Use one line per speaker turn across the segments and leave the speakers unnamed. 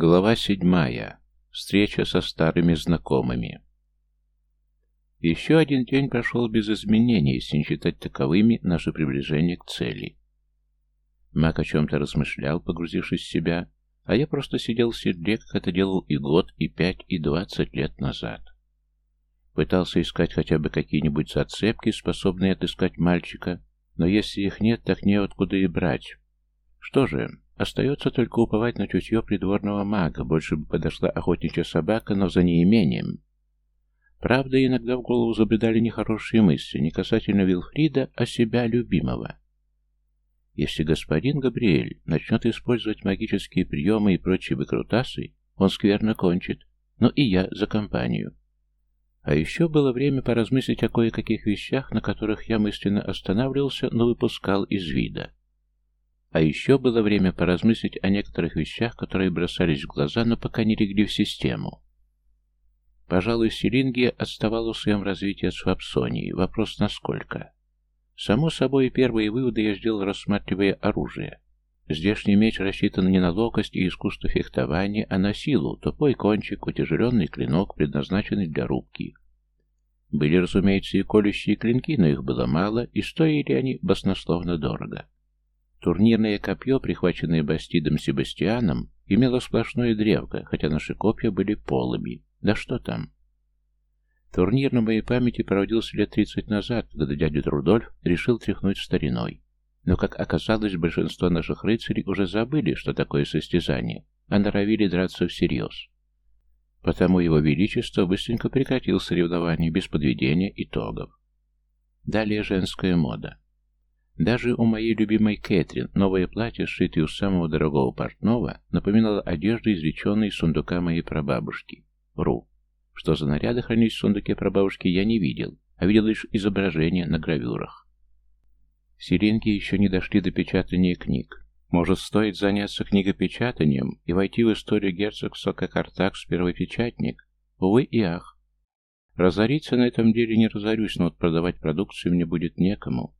Глава седьмая. Встреча со старыми знакомыми. Еще один день прошел без изменений, если не считать таковыми наше приближение к цели. Мак о чем-то размышлял, погрузившись в себя, а я просто сидел в седле, как это делал и год, и пять, и двадцать лет назад. Пытался искать хотя бы какие-нибудь зацепки, способные отыскать мальчика, но если их нет, так неоткуда и брать. Что же, Остается только уповать на чутье придворного мага, больше бы подошла охотничья собака, но за неимением. Правда, иногда в голову забредали нехорошие мысли, не касательно Вилфрида, а себя любимого. Если господин Габриэль начнет использовать магические приемы и прочие выкрутасы, он скверно кончит, но и я за компанию. А еще было время поразмыслить о кое-каких вещах, на которых я мысленно останавливался, но выпускал из вида. А еще было время поразмыслить о некоторых вещах, которые бросались в глаза, но пока не легли в систему. Пожалуй, Селингия отставала в своем развитии от Свапсонии. Вопрос насколько. Само собой, первые выводы я сделал, рассматривая оружие. Здешний меч рассчитан не на ловкость и искусство фехтования, а на силу, тупой кончик, утяжеленный клинок, предназначенный для рубки. Были, разумеется, и колющие клинки, но их было мало, и стоили они баснословно дорого. Турнирное копье, прихваченное Бастидом Себастьяном, имело сплошное древко, хотя наши копья были полыми. Да что там? Турнир на моей памяти проводился лет 30 назад, когда дядя Рудольф решил тряхнуть стариной. Но, как оказалось, большинство наших рыцарей уже забыли, что такое состязание, а норовили драться всерьез. Потому его величество быстренько прекратил соревнования без подведения итогов. Далее женская мода. Даже у моей любимой Кэтрин новое платье, сшитое у самого дорогого портного, напоминало одежду, извлеченную из сундука моей прабабушки. Ру. Что за наряды хранились в сундуке прабабушки, я не видел, а видел лишь изображения на гравюрах. Сиренки еще не дошли до печатания книг. Может, стоит заняться книгопечатанием и войти в историю герцогства как Артакс первый печатник? Увы и ах. Разориться на этом деле не разорюсь, но вот продавать продукцию мне будет некому.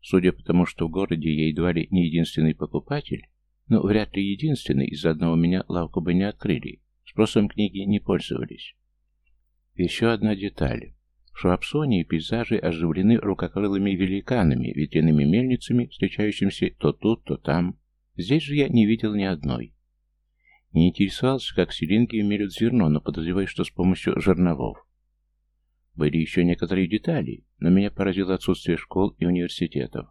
Судя по тому, что в городе я едва ли не единственный покупатель, но вряд ли единственный, из-за одного меня лавку бы не открыли, спросом книги не пользовались. Еще одна деталь. В Швабсонии пейзажи оживлены рукокрылыми великанами, ветряными мельницами, встречающимися то тут, то там. Здесь же я не видел ни одной. Не интересовался, как селинки мерят зерно, но подозреваю, что с помощью жерновов. Были еще некоторые детали, но меня поразило отсутствие школ и университетов.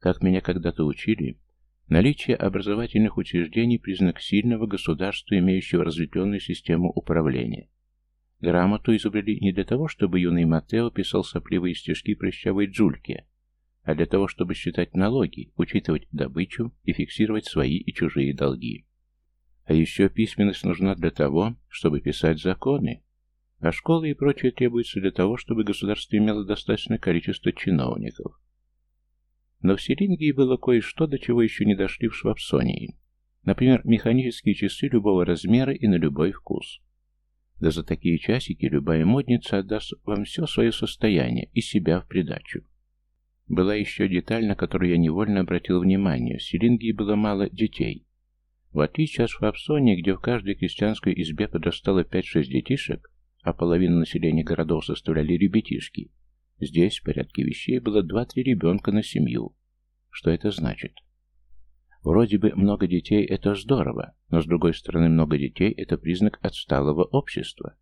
Как меня когда-то учили, наличие образовательных учреждений – признак сильного государства, имеющего разветвленную систему управления. Грамоту изобрели не для того, чтобы юный Матео писал сопливые стишки прыщавой джульке, а для того, чтобы считать налоги, учитывать добычу и фиксировать свои и чужие долги. А еще письменность нужна для того, чтобы писать законы, а школы и прочее требуется для того, чтобы государство имело достаточное количество чиновников. Но в Селингии было кое-что, до чего еще не дошли в Швабсонии. Например, механические часы любого размера и на любой вкус. Да за такие часики любая модница отдаст вам все свое состояние и себя в придачу. Была еще деталь, на которую я невольно обратил внимание. В Селингии было мало детей. В отличие от Швабсонии, где в каждой крестьянской избе подрастало 5-6 детишек, а половину населения городов составляли ребятишки. Здесь в порядке вещей было два-три ребенка на семью. Что это значит? Вроде бы много детей – это здорово, но с другой стороны много детей – это признак отсталого общества.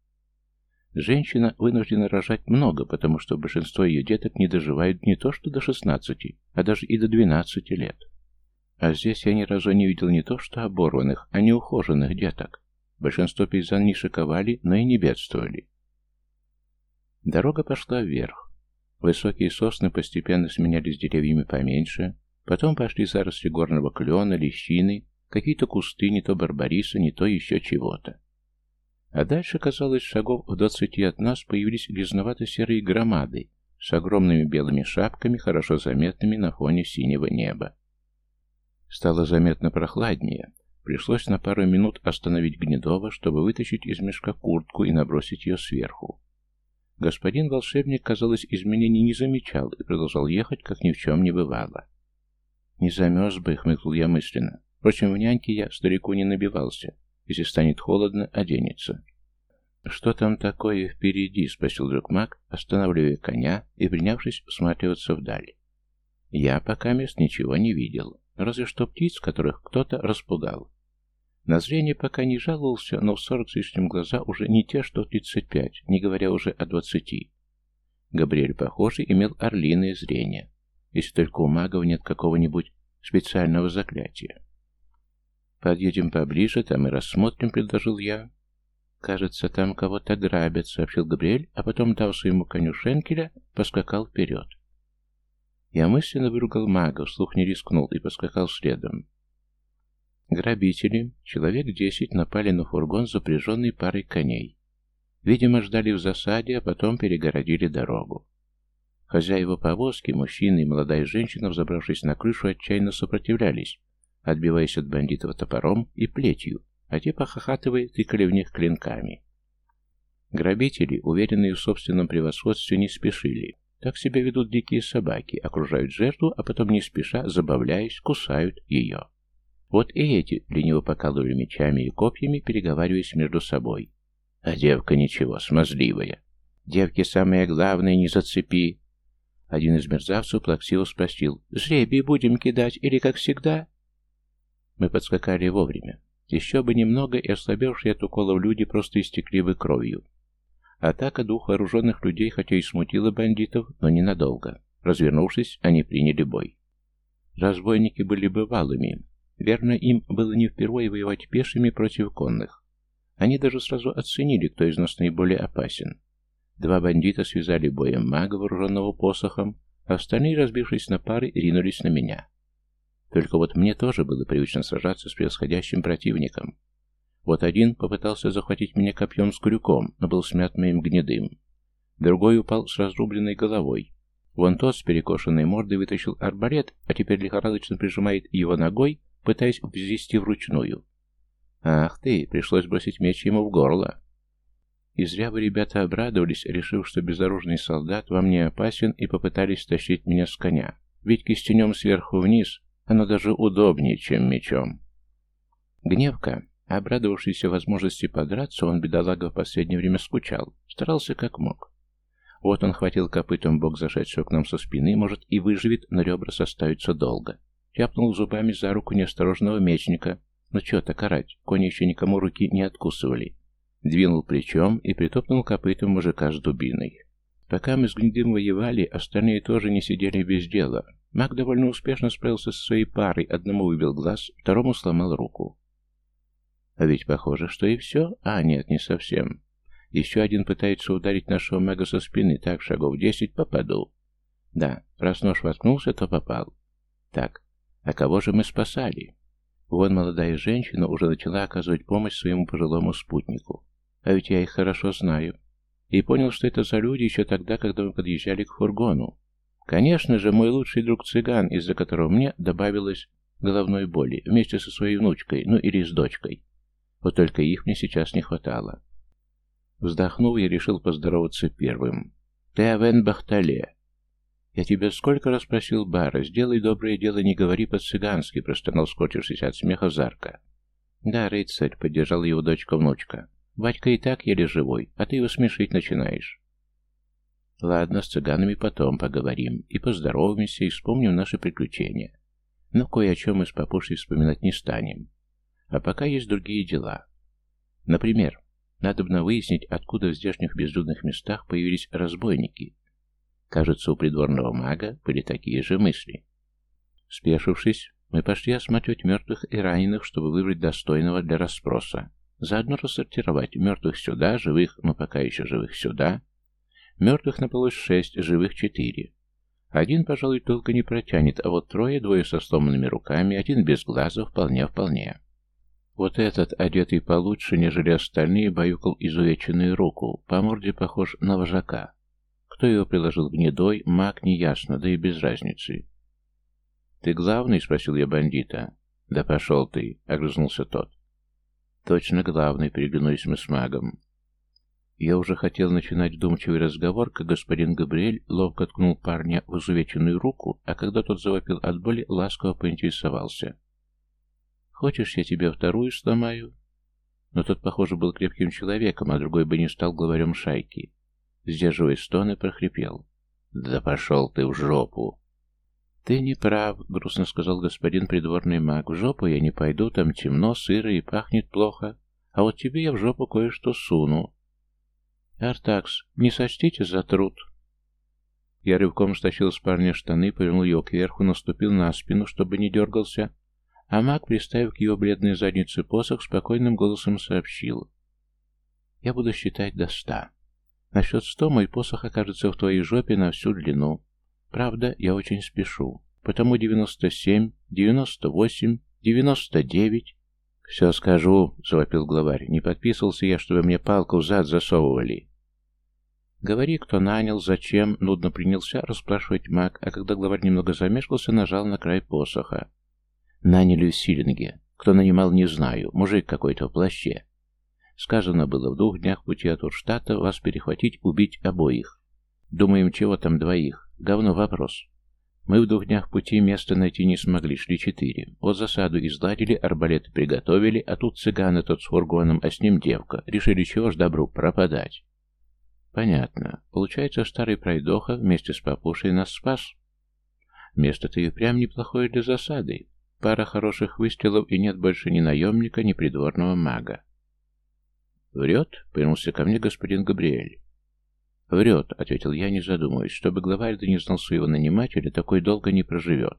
Женщина вынуждена рожать много, потому что большинство ее деток не доживают не то что до 16, а даже и до 12 лет. А здесь я ни разу не видел не то что оборванных, а неухоженных деток. Большинство пейзан не шиковали, но и не бедствовали. Дорога пошла вверх. Высокие сосны постепенно сменялись деревьями поменьше, потом пошли заросли горного клена, лещины, какие-то кусты, не то барбариса, не то еще чего-то. А дальше, казалось, шагов в двадцати от нас появились грязновато-серые громады с огромными белыми шапками, хорошо заметными на фоне синего неба. Стало заметно прохладнее, Пришлось на пару минут остановить Гнедова, чтобы вытащить из мешка куртку и набросить ее сверху. Господин волшебник, казалось, изменений не замечал и продолжал ехать, как ни в чем не бывало. «Не замерз бы», — хмыкнул я мысленно. Впрочем, в няньке я старику не набивался. Если станет холодно, оденется. «Что там такое впереди?» — спросил друг маг, останавливая коня и принявшись всматриваться вдаль. Я пока мест ничего не видел, разве что птиц, которых кто-то распугал. На зрение пока не жаловался, но в сорок с лишним глаза уже не те, что тридцать пять, не говоря уже о двадцати. Габриэль, похоже, имел орлиное зрение, если только у магов нет какого-нибудь специального заклятия. «Подъедем поближе, там и рассмотрим», — предложил я. «Кажется, там кого-то грабят», — сообщил Габриэль, а потом, дав своему коню шенкеля, поскакал вперед. Я мысленно выругал мага, вслух не рискнул и поскакал следом. Грабители, человек десять, напали на фургон, запряженный парой коней. Видимо, ждали в засаде, а потом перегородили дорогу. Хозяева повозки, мужчины и молодая женщина, взобравшись на крышу, отчаянно сопротивлялись, отбиваясь от бандитов топором и плетью, а те, похохатывая, тыкали в них клинками. Грабители, уверенные в собственном превосходстве, не спешили. Так себя ведут дикие собаки, окружают жертву, а потом не спеша, забавляясь, кусают ее. Вот и эти лениво покалывали мечами и копьями, переговариваясь между собой. А девка ничего, смазливая. Девки самое главное, не зацепи. Один из мерзавцев плаксиво спросил, «Жребий будем кидать или как всегда?» Мы подскакали вовремя. Еще бы немного, и ослабевшие от уколов люди просто истекли бы кровью. Атака двух вооруженных людей хотя и смутила бандитов, но ненадолго. Развернувшись, они приняли бой. Разбойники были бывалыми, Верно, им было не впервые воевать пешими против конных. Они даже сразу оценили, кто из нас наиболее опасен. Два бандита связали боем мага, вооруженного посохом, а остальные, разбившись на пары, ринулись на меня. Только вот мне тоже было привычно сражаться с превосходящим противником. Вот один попытался захватить меня копьем с крюком, но был смят моим гнедым. Другой упал с разрубленной головой. Вон тот с перекошенной мордой вытащил арбалет, а теперь лихорадочно прижимает его ногой, пытаясь взвести вручную. «Ах ты!» — пришлось бросить меч ему в горло. И зря бы ребята обрадовались, решив, что безоружный солдат вам не опасен, и попытались тащить меня с коня. Ведь кистенем сверху вниз оно даже удобнее, чем мечом. Гневка, обрадовавшийся возможности подраться, он, бедолага, в последнее время скучал, старался как мог. Вот он хватил копытом бок зашедшего к нам со спины, может и выживет, но ребра составятся долго. Тяпнул зубами за руку неосторожного мечника. Ну чё так орать, кони еще никому руки не откусывали. Двинул плечом и притопнул копытом мужика с дубиной. Пока мы с Гнедым воевали, остальные тоже не сидели без дела. Маг довольно успешно справился со своей парой, одному выбил глаз, второму сломал руку. А ведь похоже, что и все. А, нет, не совсем. Еще один пытается ударить нашего мага со спины, так, шагов десять попаду. Да, раз нож воткнулся, то попал. Так, а кого же мы спасали? Вон молодая женщина уже начала оказывать помощь своему пожилому спутнику. А ведь я их хорошо знаю. И понял, что это за люди еще тогда, когда мы подъезжали к фургону. Конечно же, мой лучший друг цыган, из-за которого мне добавилось головной боли, вместе со своей внучкой, ну или с дочкой. Вот только их мне сейчас не хватало. Вздохнув, я решил поздороваться первым. «Ты Авен Бахтале, «Я тебя сколько раз просил, Бара, сделай доброе дело, не говори по-цыгански», простонал, скотившись от смеха Зарка. «Да, рыцарь», — поддержала его дочка-внучка. «Батька и так еле живой, а ты его смешить начинаешь». «Ладно, с цыганами потом поговорим, и поздороваемся, и вспомним наши приключения. Но кое о чем мы с папушей вспоминать не станем. А пока есть другие дела. Например, надо бы выяснить, откуда в здешних безлюдных местах появились разбойники, Кажется, у придворного мага были такие же мысли. Спешившись, мы пошли осматривать мертвых и раненых, чтобы выбрать достойного для расспроса. Заодно рассортировать мертвых сюда, живых, но пока еще живых сюда. Мертвых напалось шесть, живых четыре. Один, пожалуй, долго не протянет, а вот трое, двое со сломанными руками, один без глаза, вполне-вполне. Вот этот, одетый получше, нежели остальные, баюкал изувеченную руку, по морде похож на вожака. Кто его приложил гнедой, маг, неясно, да и без разницы. «Ты главный?» — спросил я бандита. «Да пошел ты!» — огрызнулся тот. «Точно главный», — переглянулись мы с магом. Я уже хотел начинать вдумчивый разговор, как господин Габриэль ловко ткнул парня в изувеченную руку, а когда тот завопил от боли, ласково поинтересовался. «Хочешь, я тебе вторую сломаю?» но тот, похоже, был крепким человеком, а другой бы не стал главарем шайки. Сдерживая стоны, прохрипел. «Да пошел ты в жопу!» «Ты не прав», — грустно сказал господин придворный маг. «В жопу я не пойду, там темно, сыро и пахнет плохо. А вот тебе я в жопу кое-что суну». «Артакс, не сочтите за труд». Я рывком стащил с парня штаны, повернул его кверху, наступил на спину, чтобы не дергался, а маг, приставив к его бледной заднице посох, спокойным голосом сообщил. «Я буду считать до ста. На счет сто мой посох окажется в твоей жопе на всю длину. Правда, я очень спешу. Потому девяносто семь, девяносто восемь, девяносто девять...» «Все скажу», — завопил главарь. «Не подписывался я, чтобы мне палку в зад засовывали». «Говори, кто нанял, зачем?» — нудно принялся расспрашивать маг, а когда главарь немного замешкался, нажал на край посоха. Наняли в Силинге. Кто нанимал, не знаю. Мужик какой-то в плаще. Сказано было, в двух днях пути от Урштата вас перехватить, убить обоих. Думаем, чего там двоих? Говно вопрос. Мы в двух днях пути места найти не смогли, шли четыре. Вот засаду изладили, арбалеты приготовили, а тут цыган тот с фургоном, а с ним девка. Решили, чего ж добру, пропадать. Понятно. Получается, старый пройдоха вместе с папушей нас спас. Место-то и прям неплохое для засады. Пара хороших выстрелов, и нет больше ни наемника, ни придворного мага. «Врет?» — повернулся ко мне господин Габриэль. «Врет», — ответил я, не задумываясь, чтобы главарь да не знал своего нанимателя, такой долго не проживет.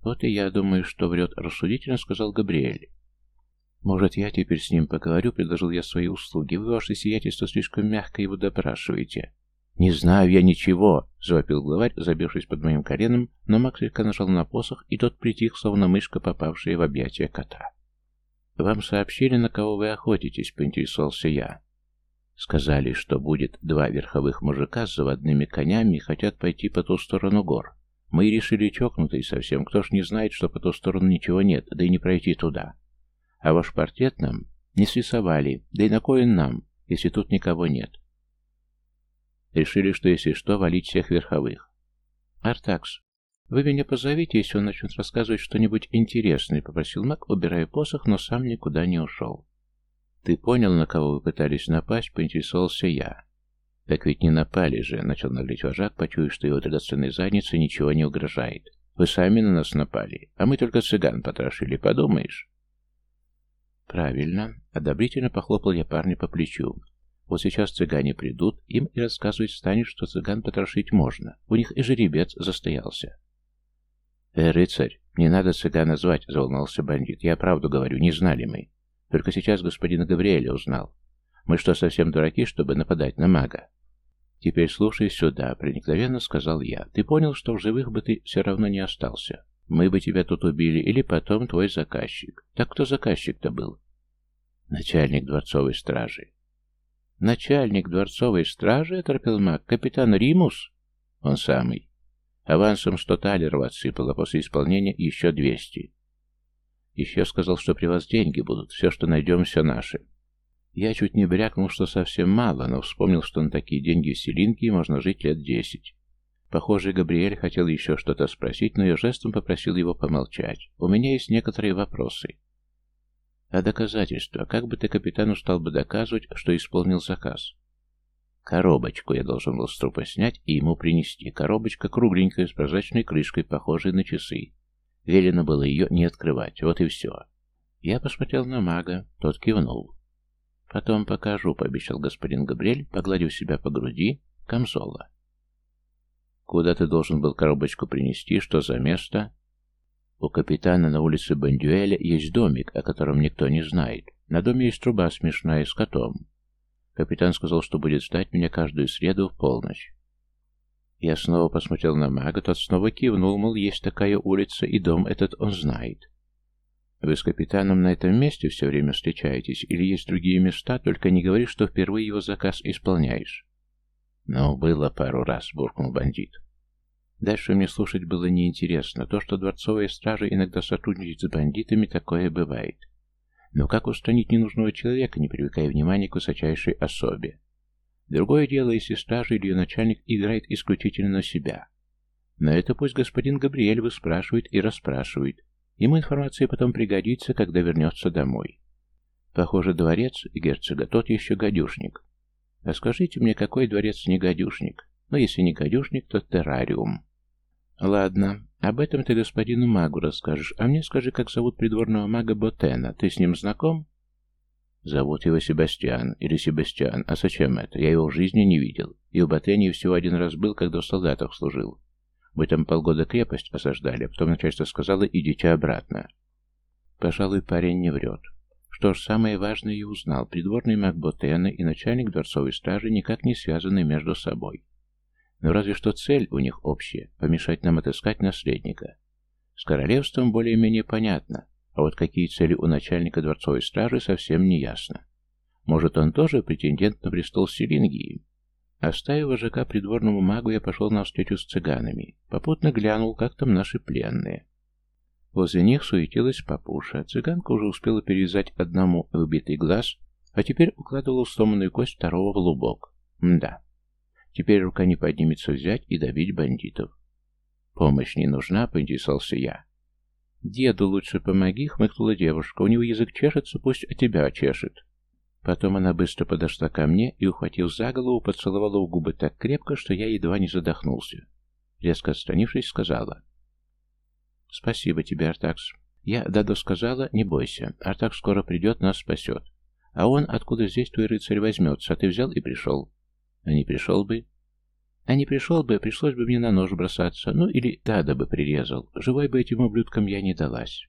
«Вот и я думаю, что врет», — рассудительно сказал Габриэль. «Может, я теперь с ним поговорю?» — предложил я свои услуги. «Вы, ваше сиятельство, слишком мягко его допрашиваете». «Не знаю я ничего!» — завопил главарь, забившись под моим коленом, но Мак слегка нажал на посох, и тот притих, словно мышка, попавшая в объятия кота. «Вам сообщили, на кого вы охотитесь?» — поинтересовался я. Сказали, что будет два верховых мужика с заводными конями и хотят пойти по ту сторону гор. Мы решили чокнутые совсем, кто ж не знает, что по ту сторону ничего нет, да и не пройти туда. А ваш портрет нам не срисовали, да и на кой он нам, если тут никого нет. Решили, что если что, валить всех верховых. «Артакс, вы меня позовите, если он начнет рассказывать что-нибудь интересное», — попросил маг, убирая посох, но сам никуда не ушел. «Ты понял, на кого вы пытались напасть?» — поинтересовался я. «Так ведь не напали же», — начал наглеть вожак, почуяв, что его драгоценной заднице ничего не угрожает. «Вы сами на нас напали, а мы только цыган потрошили, подумаешь?» «Правильно», — одобрительно похлопал я парня по плечу. Вот сейчас цыгане придут, им и рассказывать станет, что цыган потрошить можно. У них и жеребец застоялся. «Э, рыцарь, не надо цыгана звать», — заволновался бандит. «Я правду говорю, не знали мы. Только сейчас господин Гавриэля узнал. Мы что, совсем дураки, чтобы нападать на мага?» «Теперь слушай сюда», — проникновенно сказал я. «Ты понял, что в живых бы ты все равно не остался. Мы бы тебя тут убили, или потом твой заказчик. Так кто заказчик-то был?» «Начальник дворцовой стражи. «Начальник дворцовой стражи?» — оторпел маг. «Капитан Римус?» «Он самый. Авансом сто талеров отсыпал, а после исполнения еще двести. Еще сказал, что при вас деньги будут, все, что найдем, все наше». Я чуть не брякнул, что совсем мало, но вспомнил, что на такие деньги в Селинке можно жить лет десять. Похоже, Габриэль хотел еще что-то спросить, но я жестом попросил его помолчать. У меня есть некоторые вопросы. А доказательства? Как бы ты капитану стал бы доказывать, что исполнил заказ? Коробочку я должен был с трупа снять и ему принести. Коробочка кругленькая, с прозрачной крышкой, похожей на часы. Велено было ее не открывать. Вот и все. Я посмотрел на мага. Тот кивнул. «Потом покажу», — пообещал господин Габриэль, погладив себя по груди, камзола. «Куда ты должен был коробочку принести? Что за место?» У капитана на улице Бандюэля есть домик, о котором никто не знает. На доме есть труба смешная с котом. Капитан сказал, что будет ждать меня каждую среду в полночь. Я снова посмотрел на мага, тот снова кивнул, мол, есть такая улица, и дом этот он знает. Вы с капитаном на этом месте все время встречаетесь, или есть другие места, только не говори, что впервые его заказ исполняешь. Ну, было пару раз, буркнул бандит. Дальше мне слушать было неинтересно. То, что дворцовая стража иногда сотрудничает с бандитами, такое бывает. Но как устранить ненужного человека, не привлекая внимания к высочайшей особе? Другое дело, если стража или ее начальник играет исключительно на себя. Но это пусть господин Габриэль выспрашивает и расспрашивает. Ему информация потом пригодится, когда вернется домой. Похоже, дворец герцога тот еще гадюшник. А скажите мне, какой дворец не гадюшник? Но ну, если не гадюшник, то террариум. Ладно, об этом ты господину магу расскажешь, а мне скажи, как зовут придворного мага Ботена. Ты с ним знаком? Зовут его Себастьян или Себастьян. А зачем это? Я его в жизни не видел. И в Ботене всего один раз был, когда в солдатах служил. Мы там полгода крепость осаждали, а потом начальство сказало «идите обратно». Пожалуй, парень не врет. Что ж, самое важное я узнал. Придворный маг Ботена и начальник дворцовой стражи никак не связаны между собой. Но разве что цель у них общая – помешать нам отыскать наследника. С королевством более-менее понятно, а вот какие цели у начальника дворцовой стражи совсем не ясно. Может, он тоже претендент на престол Селингии? Оставив вожака придворному магу, я пошел на встречу с цыганами. Попутно глянул, как там наши пленные. Возле них суетилась папуша. Цыганка уже успела перевязать одному выбитый глаз, а теперь укладывала сломанную кость второго в лубок. Мда. Теперь рука не поднимется взять и добить бандитов. «Помощь не нужна», — поинтересовался я. «Деду лучше помоги», — хмыкнула девушка. «У него язык чешется, пусть от тебя чешет». Потом она быстро подошла ко мне и, ухватив за голову, поцеловала в губы так крепко, что я едва не задохнулся. Резко отстранившись, сказала. «Спасибо тебе, Артакс. Я Дадо сказала, не бойся. Артакс скоро придет, нас спасет. А он, откуда здесь твой рыцарь возьмется, а ты взял и пришел. А не пришел бы? А не пришел бы, пришлось бы мне на нож бросаться, ну или Дада бы прирезал. Живой бы этим ублюдкам я не далась.